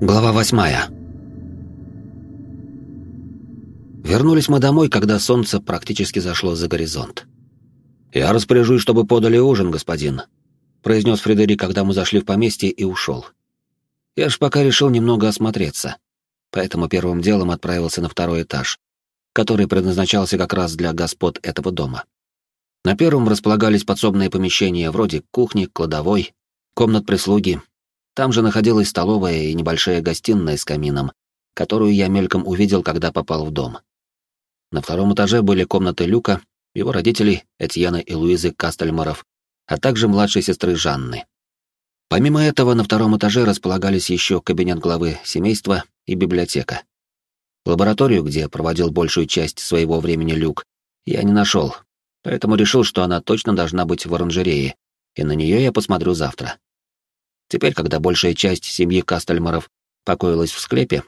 Глава восьмая. Вернулись мы домой, когда солнце практически зашло за горизонт. «Я распоряжусь, чтобы подали ужин, господин», — произнес Фредерик, когда мы зашли в поместье и ушел. Я ж пока решил немного осмотреться, поэтому первым делом отправился на второй этаж, который предназначался как раз для господ этого дома. На первом располагались подсобные помещения вроде кухни, кладовой, комнат прислуги там же находилась столовая и небольшая гостиная с камином, которую я мельком увидел, когда попал в дом. На втором этаже были комнаты Люка, его родителей, Этьена и Луизы Кастельмаров, а также младшей сестры Жанны. Помимо этого, на втором этаже располагались еще кабинет главы семейства и библиотека. Лабораторию, где проводил большую часть своего времени Люк, я не нашел, поэтому решил, что она точно должна быть в оранжерее, и на нее я посмотрю завтра. Теперь, когда большая часть семьи Кастельмаров покоилась в склепе,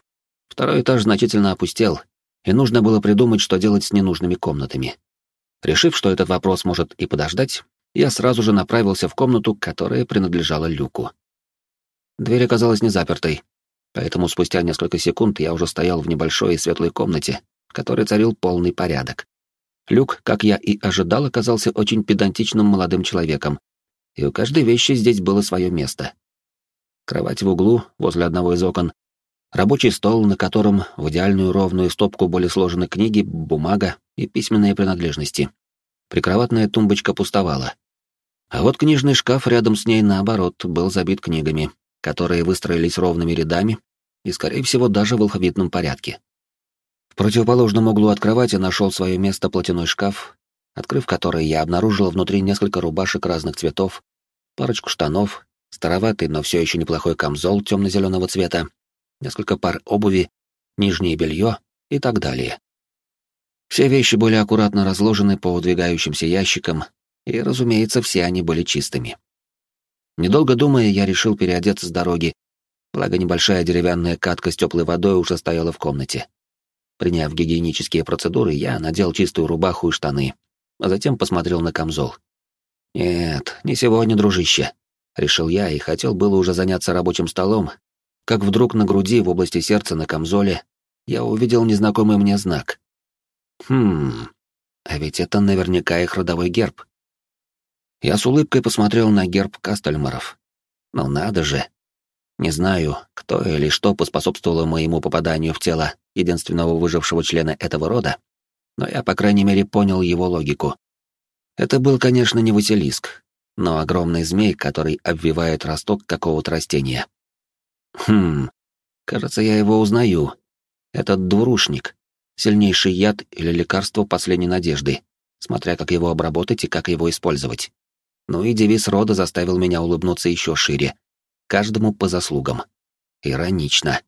второй этаж значительно опустел, и нужно было придумать, что делать с ненужными комнатами. Решив, что этот вопрос может и подождать, я сразу же направился в комнату, которая принадлежала Люку. Дверь оказалась не запертой, поэтому спустя несколько секунд я уже стоял в небольшой и светлой комнате, в которой царил полный порядок. Люк, как я и ожидал, оказался очень педантичным молодым человеком, и у каждой вещи здесь было свое место кровать в углу, возле одного из окон, рабочий стол, на котором в идеальную ровную стопку были сложены книги, бумага и письменные принадлежности. Прикроватная тумбочка пустовала. А вот книжный шкаф рядом с ней, наоборот, был забит книгами, которые выстроились ровными рядами и, скорее всего, даже в алфавитном порядке. В противоположном углу от кровати нашел свое место платяной шкаф, открыв который я обнаружил внутри несколько рубашек разных цветов, парочку штанов, староватый, но все еще неплохой камзол темно-зеленого цвета, несколько пар обуви, нижнее белье и так далее. Все вещи были аккуратно разложены по выдвигающимся ящикам, и, разумеется, все они были чистыми. Недолго думая, я решил переодеться с дороги, благо небольшая деревянная катка с теплой водой уже стояла в комнате. Приняв гигиенические процедуры, я надел чистую рубаху и штаны, а затем посмотрел на камзол. «Нет, не сегодня, дружище решил я и хотел было уже заняться рабочим столом, как вдруг на груди в области сердца на камзоле я увидел незнакомый мне знак. Хм, а ведь это наверняка их родовой герб. Я с улыбкой посмотрел на герб Кастельмаров. Ну надо же. Не знаю, кто или что поспособствовало моему попаданию в тело единственного выжившего члена этого рода, но я, по крайней мере, понял его логику. Это был, конечно, не Василиск, но огромный змей, который обвивает росток какого-то растения. Хм, кажется, я его узнаю. Этот двурушник. Сильнейший яд или лекарство последней надежды, смотря как его обработать и как его использовать. Ну и девиз рода заставил меня улыбнуться еще шире. Каждому по заслугам. Иронично.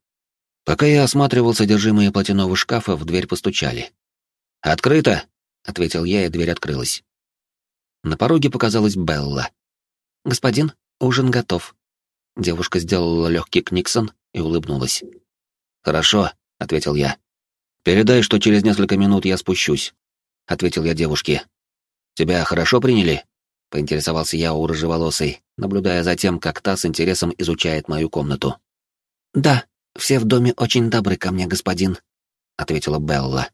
Пока я осматривал содержимое платяного шкафа, в дверь постучали. «Открыто!» — ответил я, и дверь открылась. На пороге показалась Белла. «Господин, ужин готов». Девушка сделала легкий книксон и улыбнулась. «Хорошо», — ответил я. «Передай, что через несколько минут я спущусь», — ответил я девушке. «Тебя хорошо приняли?» — поинтересовался я у рыжеволосой, наблюдая за тем, как та с интересом изучает мою комнату. «Да, все в доме очень добры ко мне, господин», — ответила Белла.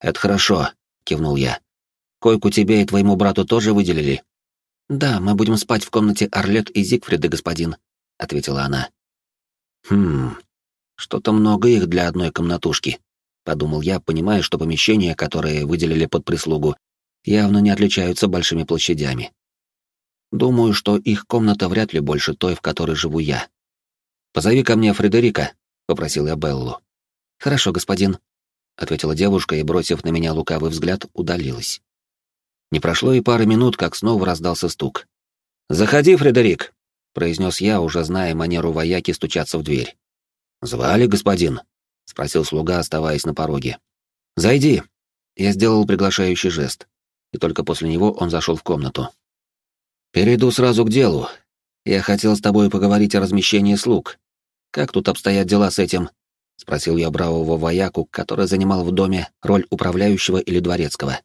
«Это хорошо», — кивнул я. Койку тебе и твоему брату тоже выделили?» «Да, мы будем спать в комнате Орлет и Зигфрида, господин», — ответила она. «Хм, что-то много их для одной комнатушки», — подумал я, понимая, что помещения, которые выделили под прислугу, явно не отличаются большими площадями. Думаю, что их комната вряд ли больше той, в которой живу я. «Позови ко мне Фредерика», — попросил я Беллу. «Хорошо, господин», — ответила девушка и, бросив на меня лукавый взгляд, удалилась. Не прошло и пары минут, как снова раздался стук. «Заходи, Фредерик!» — произнес я, уже зная манеру вояки стучаться в дверь. «Звали, господин?» — спросил слуга, оставаясь на пороге. «Зайди!» Я сделал приглашающий жест, и только после него он зашел в комнату. «Перейду сразу к делу. Я хотел с тобой поговорить о размещении слуг. Как тут обстоят дела с этим?» — спросил я бравого вояку, который занимал в доме роль управляющего или дворецкого.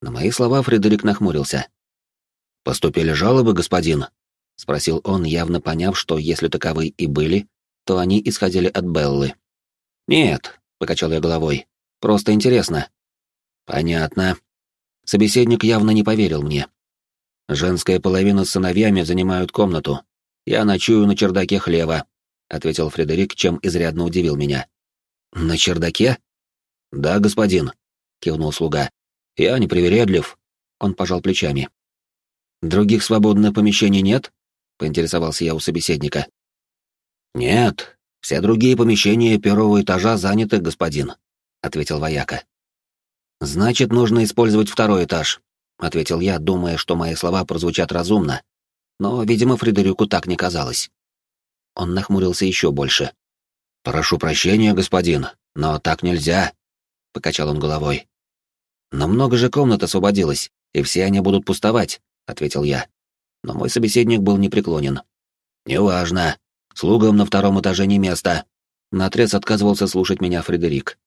На мои слова Фредерик нахмурился. «Поступили жалобы, господин?» — спросил он, явно поняв, что если таковые и были, то они исходили от Беллы. «Нет», — покачал я головой, — «просто интересно». «Понятно». Собеседник явно не поверил мне. «Женская половина с сыновьями занимают комнату. Я ночую на чердаке хлева», — ответил Фредерик, чем изрядно удивил меня. «На чердаке?» «Да, господин», — кивнул слуга. «Я непривередлив». Он пожал плечами. «Других свободных помещений нет?» — поинтересовался я у собеседника. «Нет, все другие помещения первого этажа заняты, господин», — ответил вояка. «Значит, нужно использовать второй этаж», — ответил я, думая, что мои слова прозвучат разумно. Но, видимо, Фредерику так не казалось. Он нахмурился еще больше. «Прошу прощения, господин, но так нельзя», — покачал он головой. «Но много же комнат освободилось, и все они будут пустовать», — ответил я. Но мой собеседник был непреклонен. «Неважно. Слугам на втором этаже не место». Наотрез отказывался слушать меня Фредерик.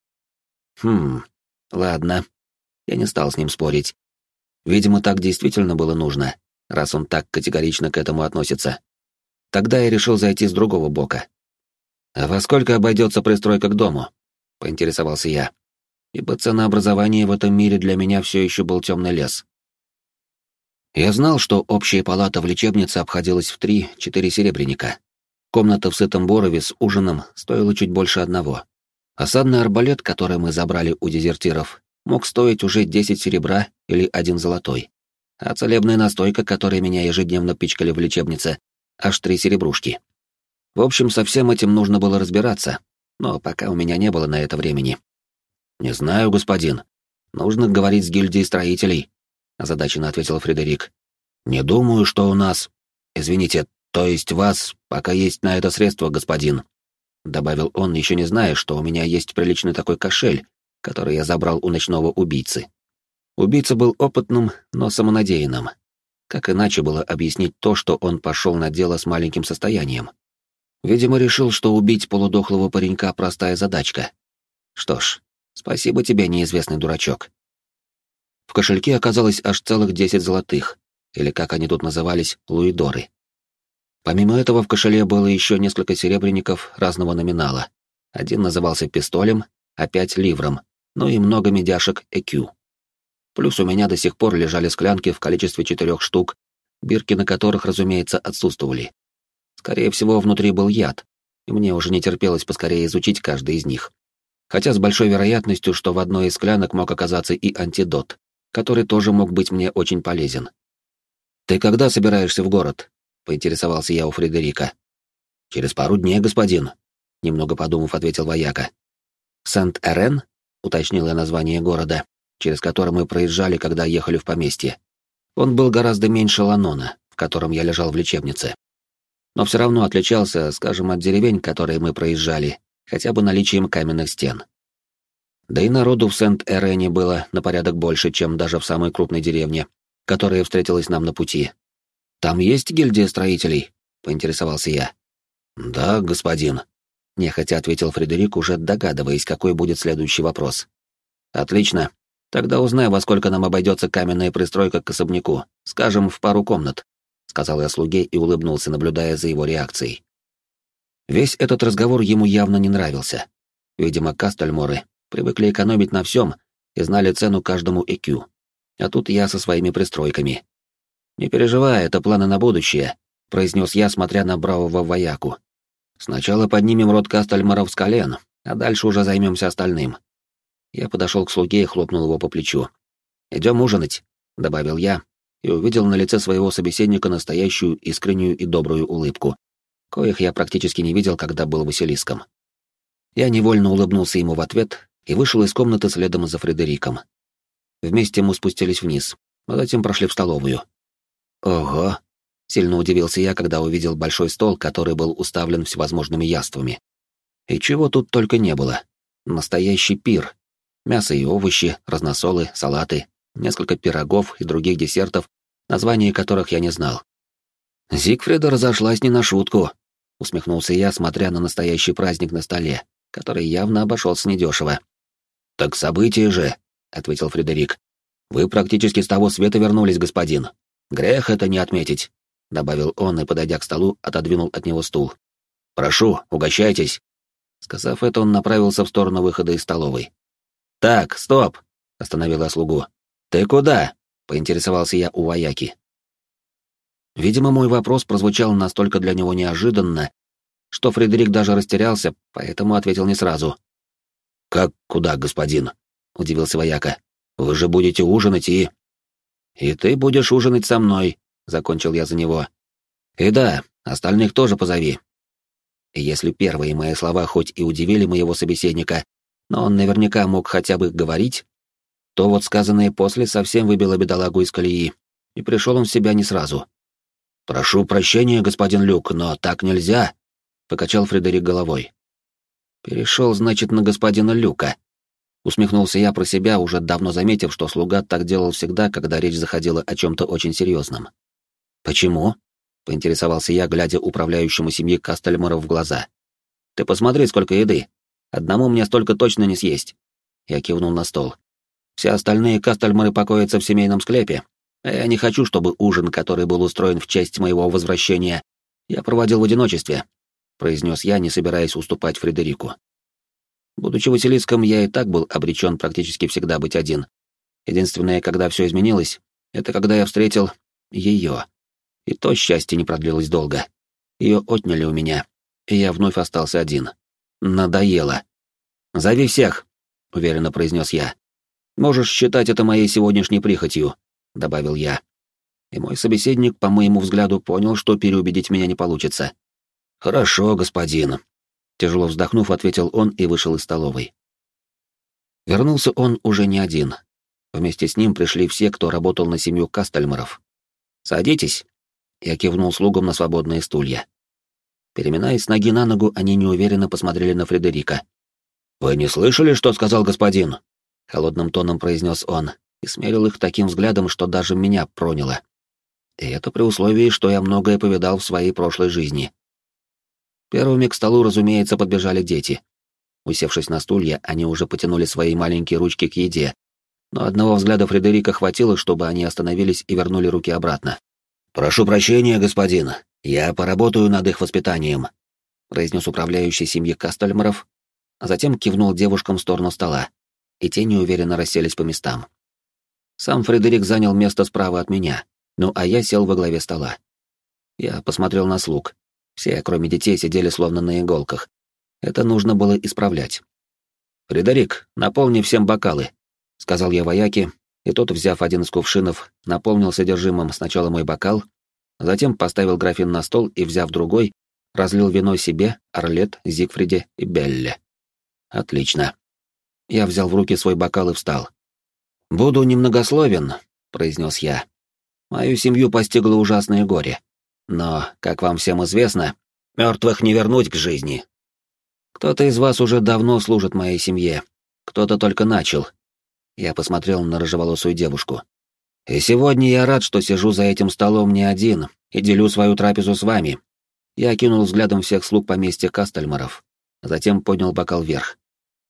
«Хм, ладно». Я не стал с ним спорить. Видимо, так действительно было нужно, раз он так категорично к этому относится. Тогда я решил зайти с другого бока. «А во сколько обойдется пристройка к дому?» — поинтересовался я. Ибо ценообразование в этом мире для меня все еще был темный лес. Я знал, что общая палата в лечебнице обходилась в три-четыре серебряника. Комната в сытом борове с ужином стоила чуть больше одного. Осадный арбалет, который мы забрали у дезертиров, мог стоить уже 10 серебра или один золотой. А целебная настойка, которой меня ежедневно пичкали в лечебнице, аж три серебрушки. В общем, со всем этим нужно было разбираться, но пока у меня не было на это времени. «Не знаю, господин. Нужно говорить с гильдией строителей», — озадаченно ответил Фредерик. «Не думаю, что у нас... Извините, то есть вас, пока есть на это средства, господин», — добавил он, еще не зная, что у меня есть приличный такой кошель, который я забрал у ночного убийцы. Убийца был опытным, но самонадеянным. Как иначе было объяснить то, что он пошел на дело с маленьким состоянием? Видимо, решил, что убить полудохлого паренька — простая задачка. Что ж, спасибо тебе, неизвестный дурачок. В кошельке оказалось аж целых десять золотых, или как они тут назывались, луидоры. Помимо этого в кошеле было еще несколько серебряников разного номинала. Один назывался пистолем, а пять — ливром, ну и много медяшек ЭКЮ. Плюс у меня до сих пор лежали склянки в количестве четырех штук, бирки на которых, разумеется, отсутствовали. Скорее всего, внутри был яд, и мне уже не терпелось поскорее изучить каждый из них. Хотя с большой вероятностью, что в одной из склянок мог оказаться и антидот, который тоже мог быть мне очень полезен. «Ты когда собираешься в город?» — поинтересовался я у Фредерика. «Через пару дней, господин», — немного подумав, ответил вояка. «Сент-Эрен?» — уточнил я название города, через который мы проезжали, когда ехали в поместье. Он был гораздо меньше Ланона, в котором я лежал в лечебнице. Но все равно отличался, скажем, от деревень, которые мы проезжали, хотя бы наличием каменных стен. Да и народу в Сент-Эрене было на порядок больше, чем даже в самой крупной деревне, которая встретилась нам на пути. «Там есть гильдия строителей?» — поинтересовался я. «Да, господин», — нехотя ответил Фредерик, уже догадываясь, какой будет следующий вопрос. «Отлично. Тогда узнай, во сколько нам обойдется каменная пристройка к особняку, скажем, в пару комнат», — сказал я слуге и улыбнулся, наблюдая за его реакцией. Весь этот разговор ему явно не нравился. Видимо, Кастельморы привыкли экономить на всем и знали цену каждому ЭКЮ. А тут я со своими пристройками. «Не переживай, это планы на будущее», — произнес я, смотря на бравого вояку. «Сначала поднимем рот Кастельморов с колен, а дальше уже займемся остальным. Я подошел к слуге и хлопнул его по плечу. «Идем ужинать», — добавил я, и увидел на лице своего собеседника настоящую искреннюю и добрую улыбку, коих я практически не видел, когда был Василиском. Я невольно улыбнулся ему в ответ и вышел из комнаты следом за Фредериком. Вместе мы спустились вниз, а затем прошли в столовую. «Ого!» — сильно удивился я, когда увидел большой стол, который был уставлен всевозможными яствами. И чего тут только не было. Настоящий пир, Мясо и овощи, разносолы, салаты, несколько пирогов и других десертов, названия которых я не знал. Зигфрида разошлась не на шутку, усмехнулся я, смотря на настоящий праздник на столе, который явно обошелся недешево. Так событие же, ответил Фредерик. Вы практически с того света вернулись, господин. Грех это не отметить, добавил он и, подойдя к столу, отодвинул от него стул. Прошу, угощайтесь!» Сказав это, он направился в сторону выхода из столовой. «Так, стоп!» — остановила слугу. «Ты куда?» — поинтересовался я у вояки. Видимо, мой вопрос прозвучал настолько для него неожиданно, что Фредерик даже растерялся, поэтому ответил не сразу. «Как куда, господин?» — удивился вояка. «Вы же будете ужинать и...» «И ты будешь ужинать со мной», — закончил я за него. «И да, остальных тоже позови». И если первые мои слова хоть и удивили моего собеседника, но он наверняка мог хотя бы говорить, то вот сказанное после совсем выбило бедолагу из колеи, и пришел он в себя не сразу. «Прошу прощения, господин Люк, но так нельзя», — покачал Фредерик головой. «Перешел, значит, на господина Люка», Усмехнулся я про себя, уже давно заметив, что слуга так делал всегда, когда речь заходила о чем-то очень серьезном. «Почему?» — поинтересовался я, глядя управляющему семьи Кастельмаров в глаза. «Ты посмотри, сколько еды. Одному мне столько точно не съесть». Я кивнул на стол. «Все остальные Кастельмары покоятся в семейном склепе, я не хочу, чтобы ужин, который был устроен в честь моего возвращения, я проводил в одиночестве», — произнес я, не собираясь уступать Фредерику. Будучи Василиском, я и так был обречен практически всегда быть один. Единственное, когда все изменилось, это когда я встретил ее. И то счастье не продлилось долго. Ее отняли у меня, и я вновь остался один. Надоело. «Зови всех», — уверенно произнес я. «Можешь считать это моей сегодняшней прихотью», — добавил я. И мой собеседник, по моему взгляду, понял, что переубедить меня не получится. «Хорошо, господин», Тяжело вздохнув, ответил он и вышел из столовой. Вернулся он уже не один. Вместе с ним пришли все, кто работал на семью Кастельмаров. «Садитесь!» Я кивнул слугам на свободные стулья. Переминаясь с ноги на ногу, они неуверенно посмотрели на Фредерика. «Вы не слышали, что сказал господин?» Холодным тоном произнес он и смерил их таким взглядом, что даже меня проняло. И это при условии, что я многое повидал в своей прошлой жизни. Первыми к столу, разумеется, подбежали дети. Усевшись на стулья, они уже потянули свои маленькие ручки к еде, но одного взгляда Фредерика хватило, чтобы они остановились и вернули руки обратно. «Прошу прощения, господин, я поработаю над их воспитанием», произнес управляющий семьи Кастельмаров, а затем кивнул девушкам в сторону стола, и те неуверенно расселись по местам. Сам Фредерик занял место справа от меня, ну а я сел во главе стола. Я посмотрел на слуг, все, кроме детей, сидели словно на иголках. Это нужно было исправлять. «Фредерик, наполни всем бокалы», — сказал я вояке, и тот, взяв один из кувшинов, наполнил содержимым сначала мой бокал, затем поставил графин на стол и, взяв другой, разлил вино себе, Орлет, Зигфриде и Белле. «Отлично». Я взял в руки свой бокал и встал. «Буду немногословен», — произнес я. «Мою семью постигло ужасное горе. Но, как вам всем известно, мертвых не вернуть к жизни. Кто-то из вас уже давно служит моей семье, кто-то только начал. Я посмотрел на рыжеволосую девушку. И сегодня я рад, что сижу за этим столом не один и делю свою трапезу с вами. Я окинул взглядом всех слуг поместья Кастельмаров, затем поднял бокал вверх.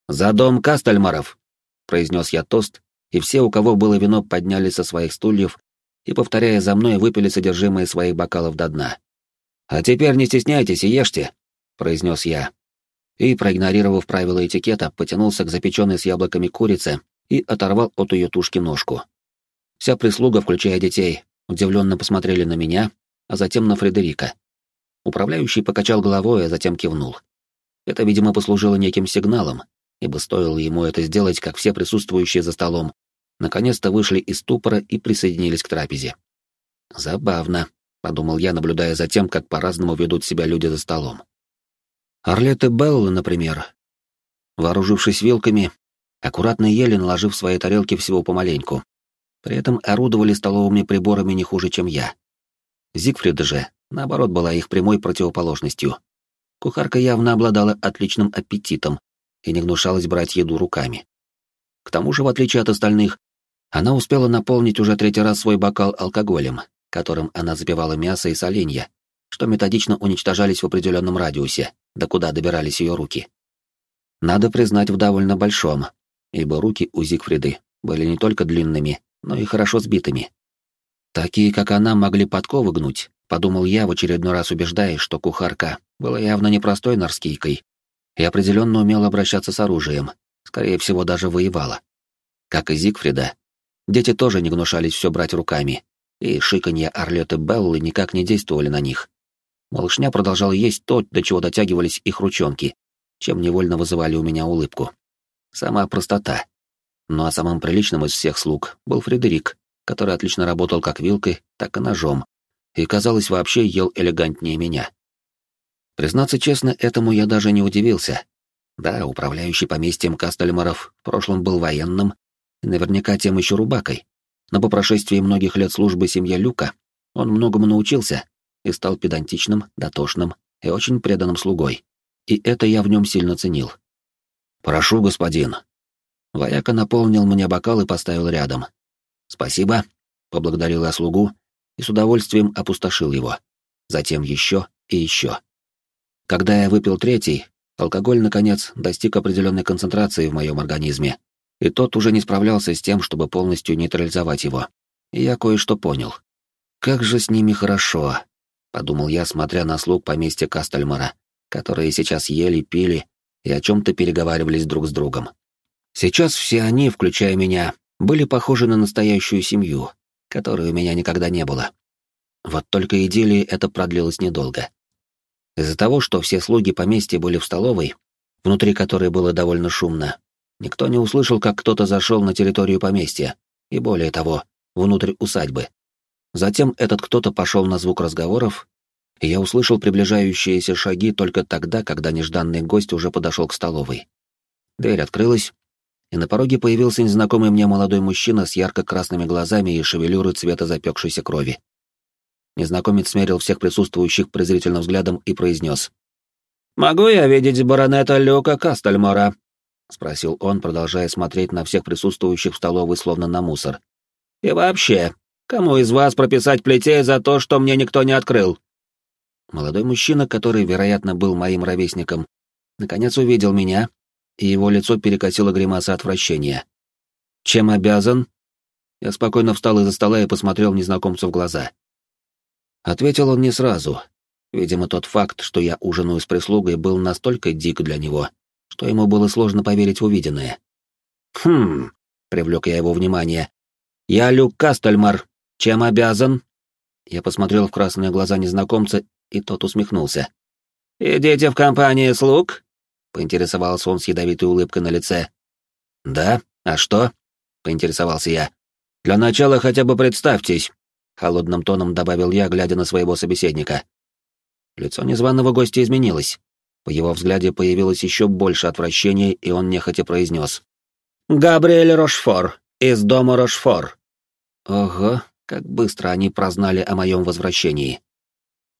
«За дом Кастельмаров!» — произнес я тост, и все, у кого было вино, поднялись со своих стульев и, повторяя за мной, выпили содержимое своих бокалов до дна. «А теперь не стесняйтесь и ешьте», — произнес я. И, проигнорировав правила этикета, потянулся к запеченной с яблоками курице и оторвал от ее тушки ножку. Вся прислуга, включая детей, удивленно посмотрели на меня, а затем на Фредерика. Управляющий покачал головой, а затем кивнул. Это, видимо, послужило неким сигналом, ибо стоило ему это сделать, как все присутствующие за столом наконец-то вышли из ступора и присоединились к трапезе. «Забавно», — подумал я, наблюдая за тем, как по-разному ведут себя люди за столом. Орлет и Белла, например, вооружившись вилками, аккуратно ели, наложив свои тарелки всего помаленьку. При этом орудовали столовыми приборами не хуже, чем я. Зигфрида же, наоборот, была их прямой противоположностью. Кухарка явно обладала отличным аппетитом и не гнушалась брать еду руками. К тому же, в отличие от остальных, она успела наполнить уже третий раз свой бокал алкоголем, которым она запивала мясо и соленья, что методично уничтожались в определенном радиусе, до куда добирались ее руки. Надо признать, в довольно большом, ибо руки у Зигфриды были не только длинными, но и хорошо сбитыми. Такие, как она, могли подковы гнуть, подумал я, в очередной раз убеждаясь, что кухарка была явно непростой нарскийкой и определенно умела обращаться с оружием, скорее всего, даже воевала. Как и Зигфрида, дети тоже не гнушались все брать руками, и шиканье Орлеты Беллы никак не действовали на них. Малышня продолжала есть то, до чего дотягивались их ручонки, чем невольно вызывали у меня улыбку. Сама простота. Ну а самым приличным из всех слуг был Фредерик, который отлично работал как вилкой, так и ножом, и, казалось, вообще ел элегантнее меня. Признаться честно, этому я даже не удивился. Да, управляющий поместьем Кастельмаров в прошлом был военным, наверняка тем еще рубакой, но по прошествии многих лет службы семье Люка он многому научился и стал педантичным, дотошным и очень преданным слугой. И это я в нем сильно ценил. «Прошу, господин». Вояка наполнил мне бокал и поставил рядом. «Спасибо», — поблагодарил я слугу и с удовольствием опустошил его. Затем еще и еще. Когда я выпил третий, алкоголь, наконец, достиг определенной концентрации в моем организме, и тот уже не справлялся с тем, чтобы полностью нейтрализовать его. Я кое-что понял. «Как же с ними хорошо», — подумал я, смотря на слуг поместья Кастельмара, которые сейчас ели, пили и о чем-то переговаривались друг с другом. Сейчас все они, включая меня, были похожи на настоящую семью, которой у меня никогда не было. Вот только идиллии это продлилось недолго. Из-за того, что все слуги поместья были в столовой, внутри которой было довольно шумно, никто не услышал, как кто-то зашел на территорию поместья, и более того, внутрь усадьбы. Затем этот кто-то пошел на звук разговоров, и я услышал приближающиеся шаги только тогда, когда нежданный гость уже подошел к столовой. Дверь открылась, и на пороге появился незнакомый мне молодой мужчина с ярко-красными глазами и шевелюрой цвета запекшейся крови. Незнакомец смерил всех присутствующих презрительным взглядом и произнес. «Могу я видеть баронета Люка Кастельмора?» — спросил он, продолжая смотреть на всех присутствующих в столовой словно на мусор. «И вообще, кому из вас прописать плетей за то, что мне никто не открыл?» Молодой мужчина, который, вероятно, был моим ровесником, наконец увидел меня, и его лицо перекосило гримаса отвращения. «Чем обязан?» Я спокойно встал из-за стола и посмотрел незнакомцу в глаза. Ответил он не сразу. Видимо, тот факт, что я ужинаю с прислугой, был настолько дик для него, что ему было сложно поверить в увиденное. «Хм...» — привлек я его внимание. «Я Люк Кастельмар. Чем обязан?» Я посмотрел в красные глаза незнакомца, и тот усмехнулся. «Идите в компании слуг?» — поинтересовался он с ядовитой улыбкой на лице. «Да? А что?» — поинтересовался я. «Для начала хотя бы представьтесь, холодным тоном добавил я, глядя на своего собеседника. Лицо незваного гостя изменилось. В его взгляде появилось еще больше отвращения, и он нехотя произнес. «Габриэль Рошфор, из дома Рошфор». Ого, как быстро они прознали о моем возвращении.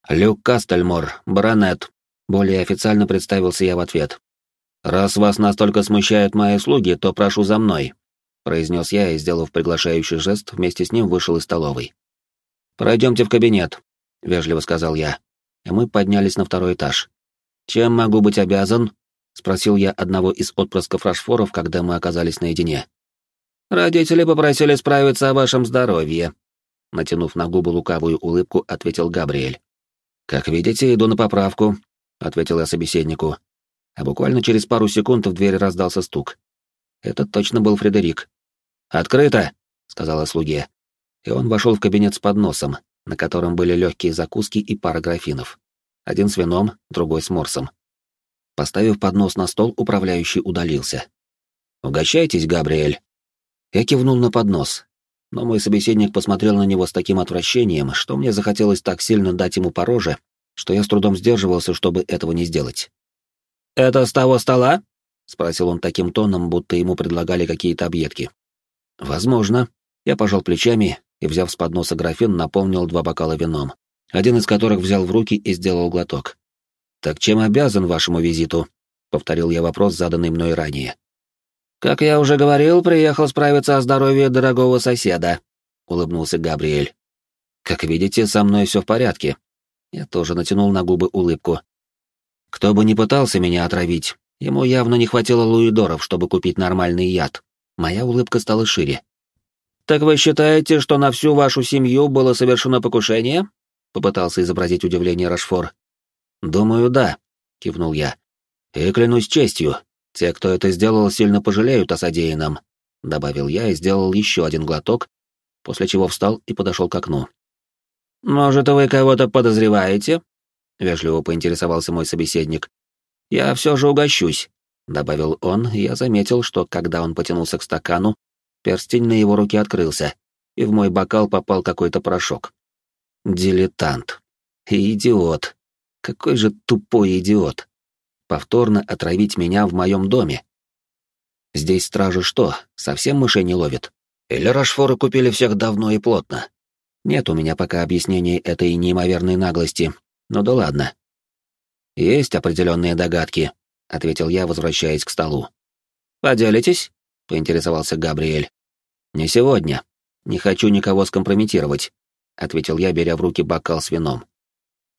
«Люк Кастельмор, баронет», — более официально представился я в ответ. «Раз вас настолько смущают мои слуги, то прошу за мной», — произнес я и, сделав приглашающий жест, вместе с ним вышел из столовой. «Пройдемте в кабинет», — вежливо сказал я. И мы поднялись на второй этаж. «Чем могу быть обязан?» — спросил я одного из отпрысков Рашфоров, когда мы оказались наедине. «Родители попросили справиться о вашем здоровье», — натянув на губы лукавую улыбку, ответил Габриэль. «Как видите, иду на поправку», — ответил я собеседнику. А буквально через пару секунд в дверь раздался стук. Это точно был Фредерик. «Открыто!» — сказала слуге и он вошел в кабинет с подносом, на котором были легкие закуски и пара графинов. Один с вином, другой с морсом. Поставив поднос на стол, управляющий удалился. «Угощайтесь, Габриэль!» Я кивнул на поднос, но мой собеседник посмотрел на него с таким отвращением, что мне захотелось так сильно дать ему по роже, что я с трудом сдерживался, чтобы этого не сделать. «Это с того стола?» — спросил он таким тоном, будто ему предлагали какие-то объедки. «Возможно». Я пожал плечами и, взяв с подноса графин, наполнил два бокала вином, один из которых взял в руки и сделал глоток. «Так чем обязан вашему визиту?» — повторил я вопрос, заданный мной ранее. «Как я уже говорил, приехал справиться о здоровье дорогого соседа», — улыбнулся Габриэль. «Как видите, со мной все в порядке». Я тоже натянул на губы улыбку. Кто бы ни пытался меня отравить, ему явно не хватило луидоров, чтобы купить нормальный яд. Моя улыбка стала шире. «Так вы считаете, что на всю вашу семью было совершено покушение?» — попытался изобразить удивление Рашфор. «Думаю, да», — кивнул я. «И клянусь честью, те, кто это сделал, сильно пожалеют о содеянном», — добавил я и сделал еще один глоток, после чего встал и подошел к окну. «Может, вы кого-то подозреваете?» — вежливо поинтересовался мой собеседник. «Я все же угощусь», — добавил он, и я заметил, что, когда он потянулся к стакану, перстень на его руке открылся, и в мой бокал попал какой-то порошок. Дилетант. И идиот. Какой же тупой идиот. Повторно отравить меня в моем доме. Здесь стражи что, совсем мышей не ловят? Или Рашфоры купили всех давно и плотно? Нет у меня пока объяснений этой неимоверной наглости, но да ладно. Есть определенные догадки, ответил я, возвращаясь к столу. Поделитесь? поинтересовался Габриэль. Не сегодня. Не хочу никого скомпрометировать, ответил я, беря в руки бокал с вином.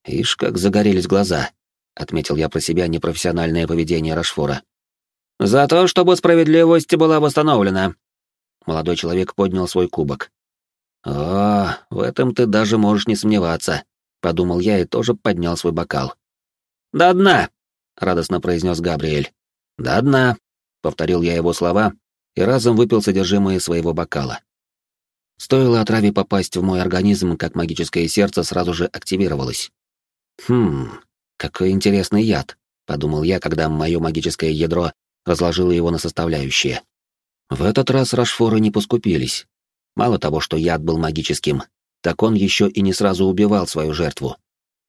Ишь, как загорелись глаза, отметил я про себя непрофессиональное поведение Рашфора. За то, чтобы справедливость была восстановлена. Молодой человек поднял свой кубок. О, в этом ты даже можешь не сомневаться, подумал я и тоже поднял свой бокал. До дна, радостно произнес Габриэль. До дна, повторил я его слова и разом выпил содержимое своего бокала. Стоило отраве попасть в мой организм, как магическое сердце сразу же активировалось. Хм, какой интересный яд, подумал я, когда мое магическое ядро разложило его на составляющие. В этот раз Рашфоры не поскупились. Мало того, что яд был магическим, так он еще и не сразу убивал свою жертву.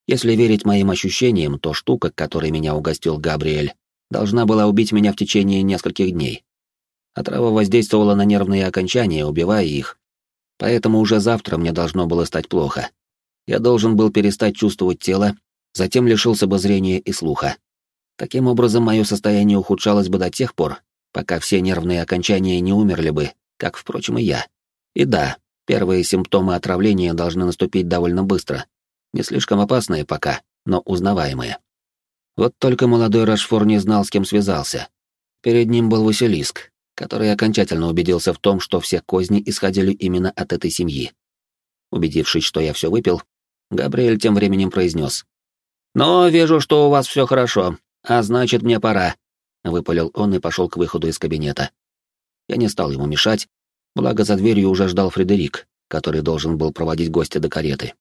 Если верить моим ощущениям, то штука, которой меня угостил Габриэль, должна была убить меня в течение нескольких дней. Отрава воздействовала на нервные окончания, убивая их. Поэтому уже завтра мне должно было стать плохо. Я должен был перестать чувствовать тело, затем лишился бы зрения и слуха. Таким образом, мое состояние ухудшалось бы до тех пор, пока все нервные окончания не умерли бы, как, впрочем, и я. И да, первые симптомы отравления должны наступить довольно быстро. Не слишком опасные пока, но узнаваемые. Вот только молодой Рашфор не знал, с кем связался. Перед ним был Василиск, который окончательно убедился в том, что все козни исходили именно от этой семьи. Убедившись, что я все выпил, Габриэль тем временем произнес. «Но вижу, что у вас все хорошо, а значит, мне пора», — выпалил он и пошел к выходу из кабинета. Я не стал ему мешать, благо за дверью уже ждал Фредерик, который должен был проводить гостя до кареты.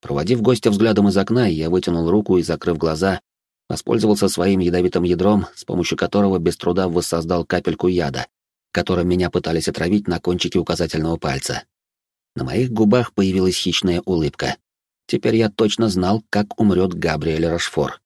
Проводив гостя взглядом из окна, я вытянул руку и, закрыв глаза, воспользовался своим ядовитым ядром, с помощью которого без труда воссоздал капельку яда, которым меня пытались отравить на кончике указательного пальца. На моих губах появилась хищная улыбка. Теперь я точно знал, как умрет Габриэль Рашфор.